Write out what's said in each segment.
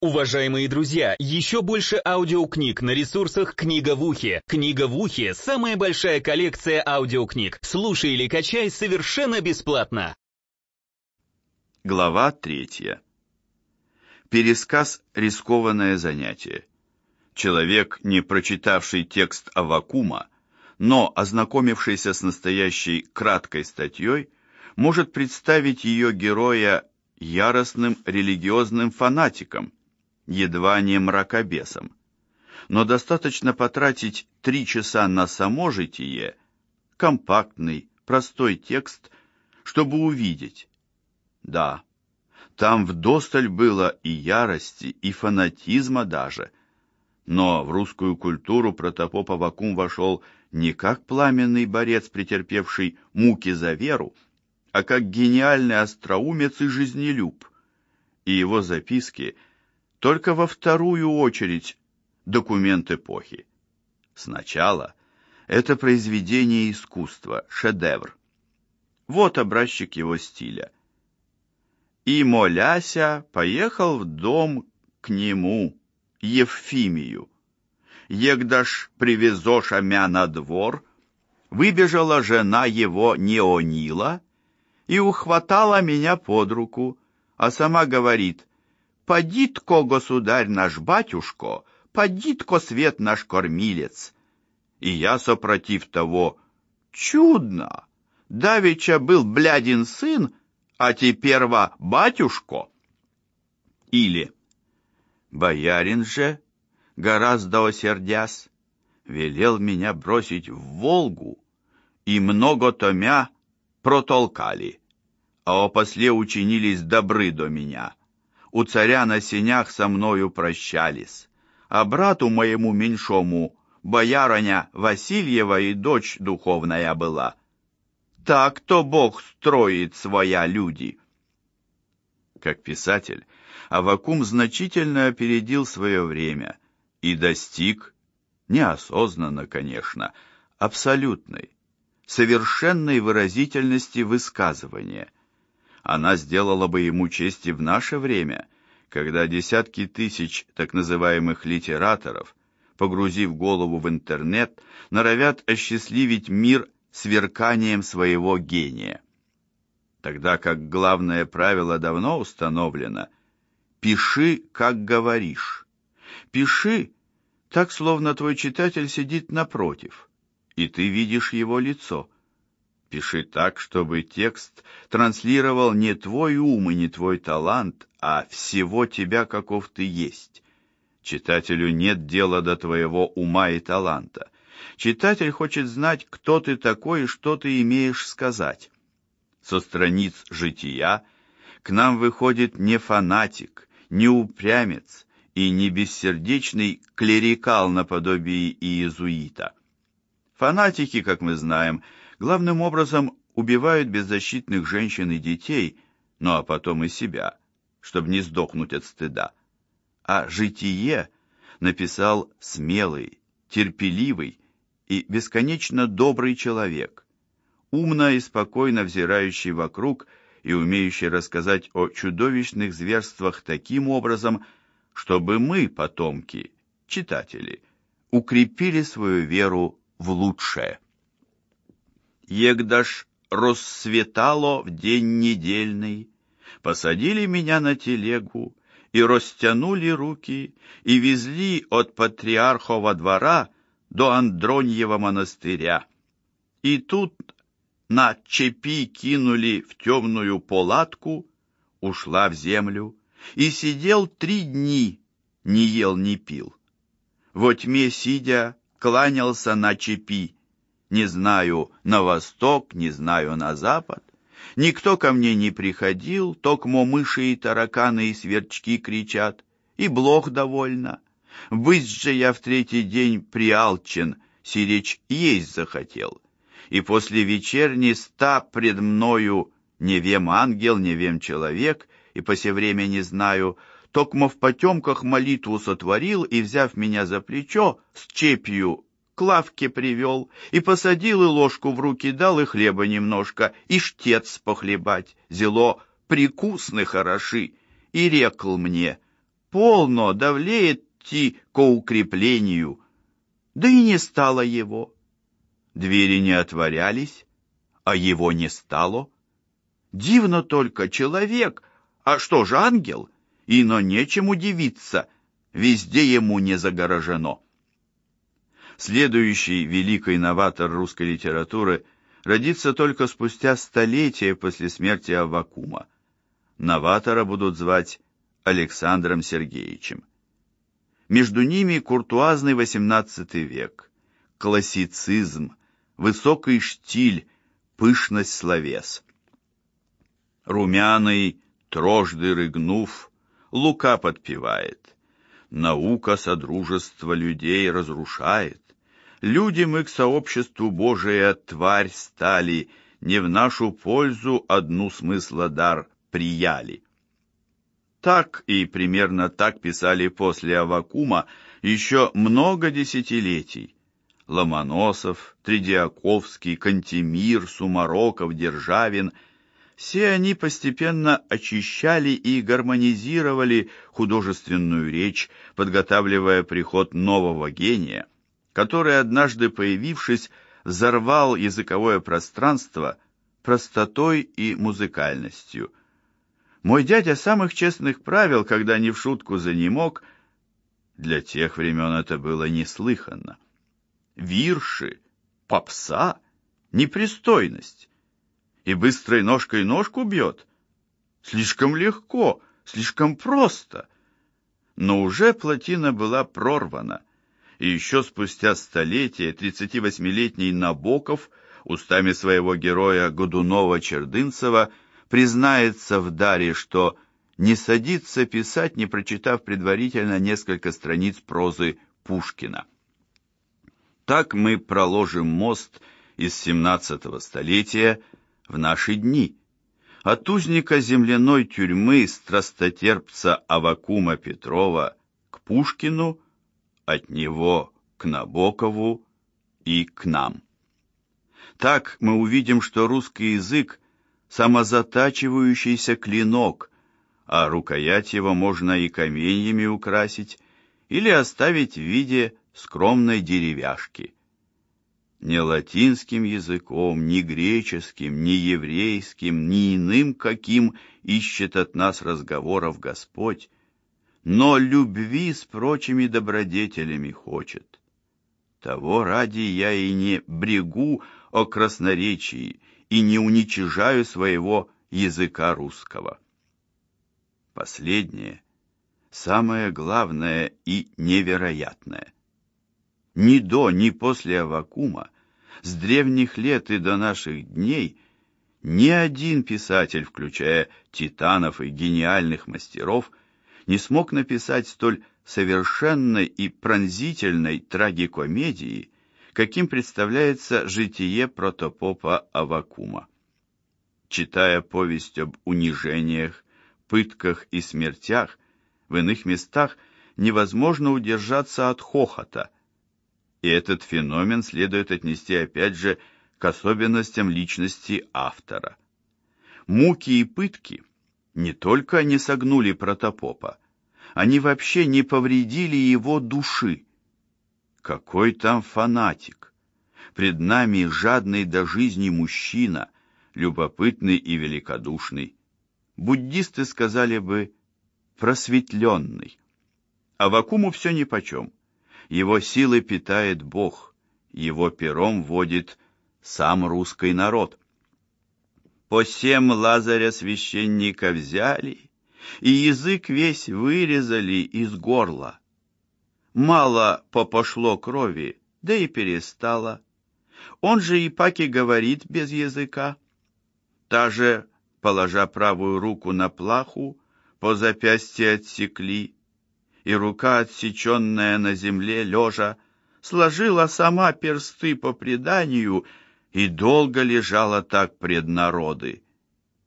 Уважаемые друзья, еще больше аудиокниг на ресурсах «Книга в ухе». «Книга в ухе» — самая большая коллекция аудиокниг. Слушай или качай совершенно бесплатно. Глава третья. Пересказ – рискованное занятие. Человек, не прочитавший текст Авакума, но ознакомившийся с настоящей краткой статьей, может представить ее героя яростным религиозным фанатиком – едва не мракобесом. Но достаточно потратить три часа на само житие, компактный, простой текст, чтобы увидеть. Да, там вдосталь было и ярости, и фанатизма даже. Но в русскую культуру протопоп Авакум вошел не как пламенный борец, претерпевший муки за веру, а как гениальный остроумец и жизнелюб. И его записки – только во вторую очередь документ эпохи. Сначала это произведение искусства, шедевр. Вот образчик его стиля. И, моляся, поехал в дом к нему, Евфимию. Егдаш привезоша мя на двор, выбежала жена его Неонила и ухватала меня под руку, а сама говорит, Подитко, государь наш батюшко, подитко свет наш кормилец. И я, сопротив того, чудно, давеча был блядин сын, а теперь батюшко. Или, боярин же, гораздо осердясь, велел меня бросить в Волгу, и много томя протолкали, а опосле учинились добры до меня у царя на сенях со мною прощались, а брату моему меньшому, боярыня Васильева и дочь духовная была. Так-то Бог строит своя люди. Как писатель, Авакум значительно опередил свое время и достиг, неосознанно, конечно, абсолютной, совершенной выразительности высказывания – она сделала бы ему честь и в наше время, когда десятки тысяч так называемых литераторов, погрузив голову в интернет, норовят осчастливить мир сверканием своего гения. Тогда как главное правило давно установлено «пиши, как говоришь». Пиши, так, словно твой читатель сидит напротив, и ты видишь его лицо – Пиши так, чтобы текст транслировал не твой ум и не твой талант, а всего тебя, каков ты есть. Читателю нет дела до твоего ума и таланта. Читатель хочет знать, кто ты такой и что ты имеешь сказать. Со страниц жития к нам выходит не фанатик, не упрямец и не бессердечный клерикал наподобие иезуита. Фанатики, как мы знаем, — главным образом убивают беззащитных женщин и детей, ну а потом и себя, чтобы не сдохнуть от стыда. А «Житие» написал смелый, терпеливый и бесконечно добрый человек, умно и спокойно взирающий вокруг и умеющий рассказать о чудовищных зверствах таким образом, чтобы мы, потомки, читатели, укрепили свою веру в лучшее. Егдаш рассветало в день недельный, посадили меня на телегу и растянули руки и везли от патриархова двора до Андроньего монастыря. И тут на чепи кинули в темную палатку, ушла в землю, и сидел три дни, не ел, не пил. Во тьме сидя, кланялся на чепи, не знаю на восток, не знаю на запад. Никто ко мне не приходил, токмо мыши и тараканы и сверчки кричат, и блох довольно. Быть же я в третий день приалчен, сиречь есть захотел. И после вечерни ста пред мною не вем ангел, не вем человек, и по все время не знаю, токмо в потемках молитву сотворил и, взяв меня за плечо, с чепью к лавке привел, и посадил, и ложку в руки дал, и хлеба немножко, и штец похлебать, зело прикусны хороши, и рекл мне, полно, давлеет ти ко укреплению. Да и не стало его. Двери не отворялись, а его не стало. Дивно только человек, а что же ангел? И но нечем удивиться, везде ему не загорожено. Следующий великий новатор русской литературы родится только спустя столетия после смерти Аввакума. Новатора будут звать Александром Сергеевичем. Между ними куртуазный XVIII век, классицизм, высокий штиль, пышность словес. Румяный, трожды рыгнув, Лука подпевает. Наука содружество людей разрушает. Люди мы к сообществу Божия тварь стали, Не в нашу пользу одну смысла дар прияли. Так и примерно так писали после Авакума еще много десятилетий. Ломоносов, Тредиаковский, Кантемир, Сумароков, Державин – все они постепенно очищали и гармонизировали художественную речь, подготавливая приход нового гения, который, однажды появившись, взорвал языковое пространство простотой и музыкальностью. Мой дядя самых честных правил, когда не в шутку занемог, для тех времен это было неслыханно. Вирши, попса, непристойность и быстрой ножкой ножку бьет. Слишком легко, слишком просто. Но уже плотина была прорвана, и еще спустя столетия 38-летний Набоков устами своего героя Годунова-Чердынцева признается в даре, что не садится писать, не прочитав предварительно несколько страниц прозы Пушкина. Так мы проложим мост из 17 столетия в наши дни. От узника земляной тюрьмы страстотерпца Авакума Петрова к Пушкину, от него к Набокову и к нам. Так мы увидим, что русский язык – самозатачивающийся клинок, а рукоять его можно и каменьями украсить или оставить в виде скромной деревяшки – ни латинским языком, ни греческим, ни еврейским, ни иным каким ищет от нас разговоров Господь, но любви с прочими добродетелями хочет. Того ради я и не брегу о красноречии и не уничижаю своего языка русского. Последнее, самое главное и невероятное. Ни до, ни после Авакума, с древних лет и до наших дней, ни один писатель, включая титанов и гениальных мастеров, не смог написать столь совершенной и пронзительной трагикомедии, каким представляется житие протопопа Авакума. Читая повесть об унижениях, пытках и смертях, в иных местах невозможно удержаться от хохота – и этот феномен следует отнести опять же к особенностям личности автора. Муки и пытки не только не согнули протопопа, они вообще не повредили его души. Какой там фанатик! Пред нами жадный до жизни мужчина, любопытный и великодушный. Буддисты сказали бы просветленный. А Вакуму все нипочем. Его силы питает Бог, его пером водит сам русский народ. По семь Лазаря священника взяли, и язык весь вырезали из горла. Мало попошло крови, да и перестало. Он же и паки говорит без языка. Та же, положа правую руку на плаху, по запястье отсекли, и рука, отсеченная на земле лежа, сложила сама персты по преданию и долго лежала так пред народы.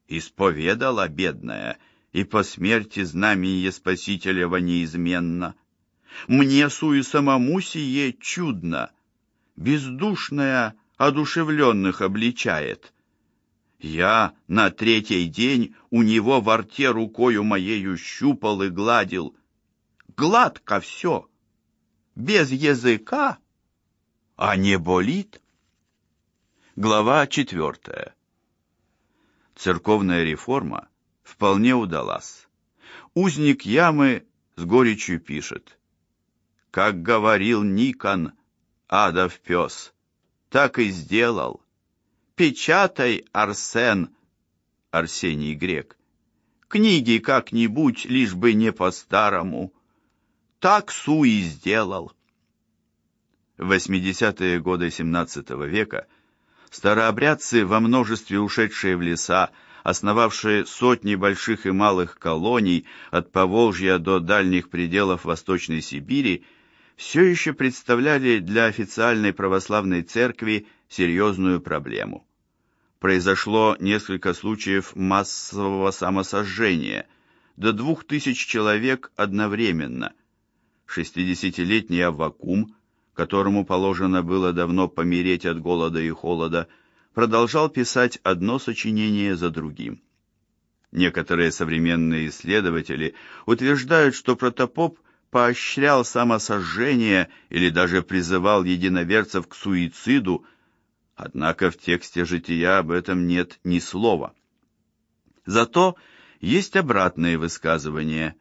Исповедала бедная, и по смерти знамение Спасителева неизменно. Мне сую самому сие чудно, бездушная одушевленных обличает. Я на третий день у него во рте рукою моею щупал и гладил — гладко все, без языка, а не болит. Глава четвертая. Церковная реформа вполне удалась. Узник ямы с горечью пишет. Как говорил Никон, адов пес, так и сделал. Печатай, Арсен, Арсений Грек. Книги как-нибудь, лишь бы не по-старому. Так Суи сделал. В 80-е годы XVII века старообрядцы, во множестве ушедшие в леса, основавшие сотни больших и малых колоний от Поволжья до дальних пределов Восточной Сибири, все еще представляли для официальной православной церкви серьезную проблему. Произошло несколько случаев массового самосожжения, до двух тысяч человек одновременно. Шестидесятилетний Аввакум, которому положено было давно помереть от голода и холода, продолжал писать одно сочинение за другим. Некоторые современные исследователи утверждают, что протопоп поощрял самосожжение или даже призывал единоверцев к суициду, однако в тексте жития об этом нет ни слова. Зато есть обратные высказывания.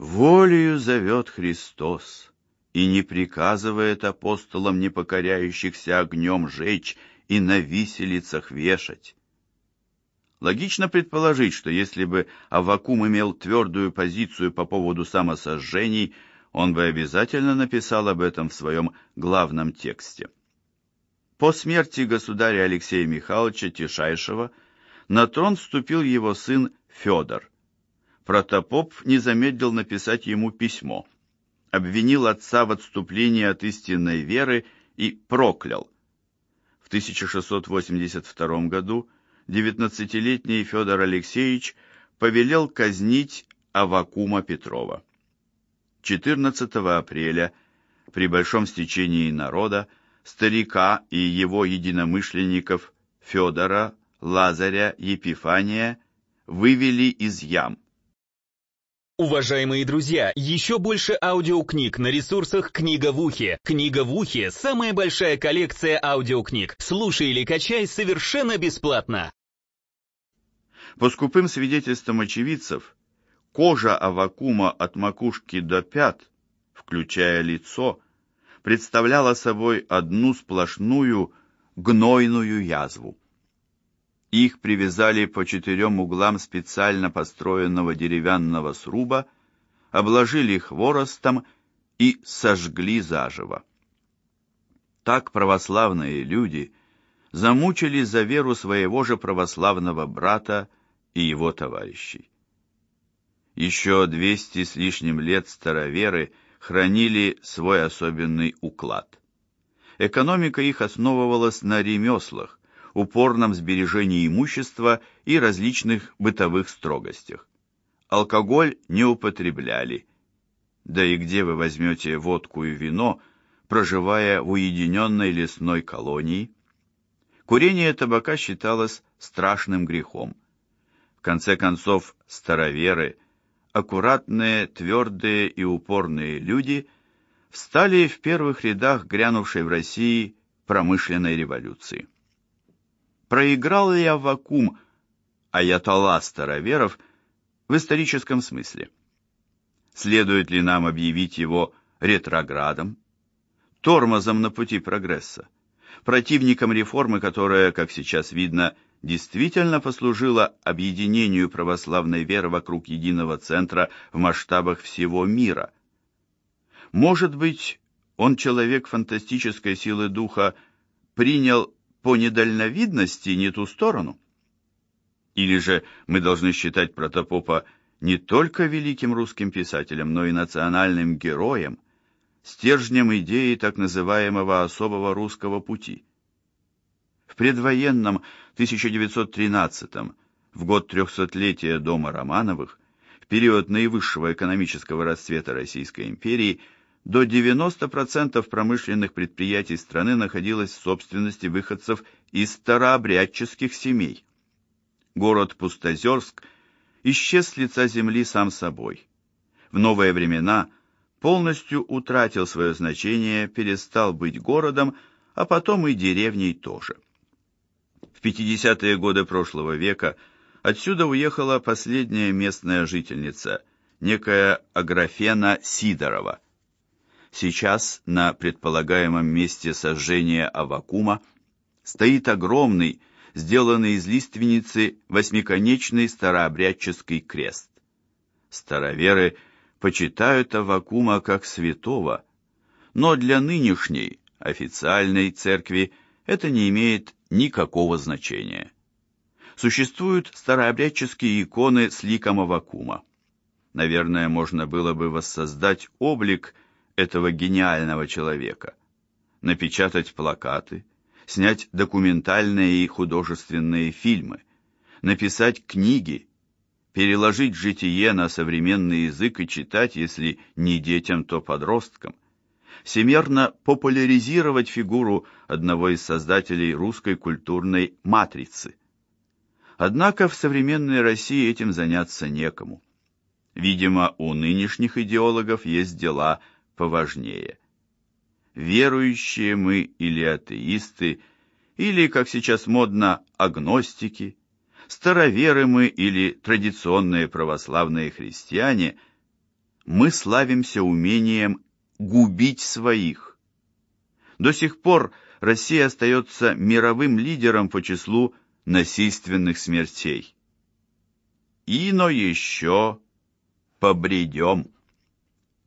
«Волею зовет Христос, и не приказывает апостолам, не покоряющихся огнем, жечь и на виселицах вешать. Логично предположить, что если бы Аввакум имел твердую позицию по поводу самосожжений, он бы обязательно написал об этом в своем главном тексте. По смерти государя Алексея Михайловича Тишайшего на трон вступил его сын Федор. Протопоп не замедлил написать ему письмо, обвинил отца в отступлении от истинной веры и проклял – 1682 году 19-летний Федор Алексеевич повелел казнить Авакума Петрова. 14 апреля при большом стечении народа старика и его единомышленников Федора, Лазаря, Епифания вывели из ям. Уважаемые друзья, еще больше аудиокниг на ресурсах «Книга в ухе». «Книга в ухе» — самая большая коллекция аудиокниг. Слушай или качай совершенно бесплатно. По скупым свидетельствам очевидцев, кожа Авакума от макушки до пят, включая лицо, представляла собой одну сплошную гнойную язву. Их привязали по четырем углам специально построенного деревянного сруба, обложили хворостом и сожгли заживо. Так православные люди замучили за веру своего же православного брата и его товарищей. Еще двести с лишним лет староверы хранили свой особенный уклад. Экономика их основывалась на ремеслах, упорном сбережении имущества и различных бытовых строгостях. Алкоголь не употребляли. Да и где вы возьмете водку и вино, проживая в уединенной лесной колонии? Курение табака считалось страшным грехом. В конце концов, староверы, аккуратные, твердые и упорные люди встали в первых рядах грянувшей в России промышленной революции. Проиграл ли Аввакум аятолла староверов в историческом смысле? Следует ли нам объявить его ретроградом, тормозом на пути прогресса, противником реформы, которая, как сейчас видно, действительно послужила объединению православной веры вокруг единого центра в масштабах всего мира? Может быть, он человек фантастической силы духа, принял по недальновидности не ту сторону? Или же мы должны считать Протопопа не только великим русским писателем, но и национальным героем, стержнем идеи так называемого особого русского пути? В предвоенном 1913 в год трехсотлетия дома Романовых, в период наивысшего экономического расцвета Российской империи, до 90% промышленных предприятий страны находилось в собственности выходцев из старообрядческих семей. Город Пустозерск исчез с лица земли сам собой. В новые времена полностью утратил свое значение, перестал быть городом, а потом и деревней тоже. В 50-е годы прошлого века отсюда уехала последняя местная жительница, некая Аграфена Сидорова. Сейчас на предполагаемом месте сожжения Авакума стоит огромный, сделанный из лиственницы восьмиконечный старообрядческий крест. Староверы почитают Авакума как святого, но для нынешней официальной церкви это не имеет никакого значения. Существуют старообрядческие иконы с ликом Авакума. Наверное, можно было бы воссоздать облик этого гениального человека, напечатать плакаты, снять документальные и художественные фильмы, написать книги, переложить житие на современный язык и читать, если не детям, то подросткам, всемерно популяризировать фигуру одного из создателей русской культурной матрицы. Однако в современной России этим заняться некому. Видимо, у нынешних идеологов есть дела поважнее. Верующие мы или атеисты, или, как сейчас модно, агностики, староверы мы или традиционные православные христиане, мы славимся умением губить своих. До сих пор Россия остается мировым лидером по числу насильственных смертей. И но еще побредем.